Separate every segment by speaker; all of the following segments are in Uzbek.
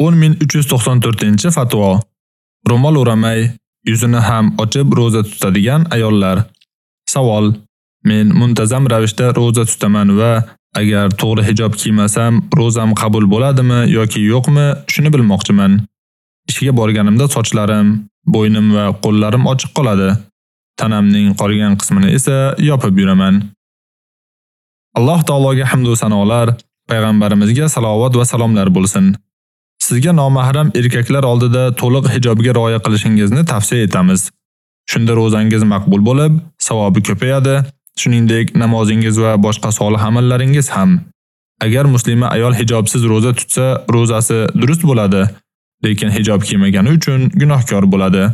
Speaker 1: 10394-fatvo. Ro'mol o'ramay, yuzini ham ochib roza tutadigan ayollar. Savol: Men muntazam ravishda roza tutaman va agar to'g'ri hijob kiymasam, rozam qabul bo'ladimi yoki yo'qmi, shuni bilmoqchiman. Ishga borganimda sochlarim, bo'ynim va qo'llarim ochiq qoladi. Tanamning qolgan qismini esa yopib yuraman. Alloh taologa hamd va sanolar, payg'ambarimizga salovat va salomlar bo'lsin. Sizga nomahram erkaklar oldida to'liq hijobga rioya qilishingizni tavsiya etamiz. Shunda rozangiz maqbul bo'lib, savobi ko'payadi, shuningdek namozingiz va boshqa solih amallaringiz ham. Agar muslima ayol hijobsiz roza tutsa, rozasi durust bo'ladi, lekin hijob kiymagani uchun gunohkor bo'ladi.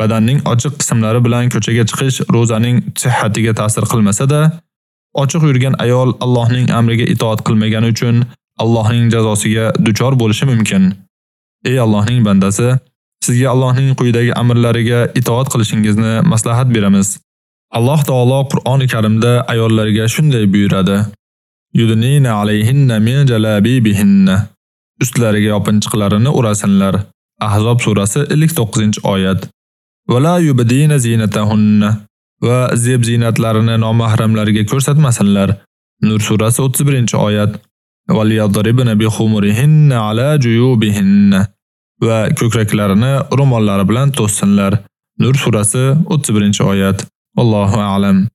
Speaker 1: Badanning ochiq qismlari bilan ko'chaga chiqish rozaning sihhatiga ta'sir qilmasa-da, ochiq yurgan ayol Allohning amriga itoat qilmagani uchun Allohning jazosiga duchor bo'lishi mumkin. Ey Allohning bandasi, sizga Allohning quyidagi amrlariga itoat qilishingizni maslahat beramiz. Alloh taolo Qur'oni Karimda ayollarga shunday buyuradi: Yudnina alayhinna min jalabibihinna. Ustlariga yopinchiqlarini urasinlar. Ahzob surasi 59-oyat. Va la yubdina zinatahunna. Va zeb zinatlarini nomahramlariga ko'rsatmasinlar. Nur surasi 31-oyat. وَلْيَضْرِبْنَ بِخُمُرِهِنَّ عَلَى جُيُوبِهِنَّ va ko'kraklarini ro'mollari bilan to'ssinlar. Nur surasi 31-oyat. Allohu a'lam.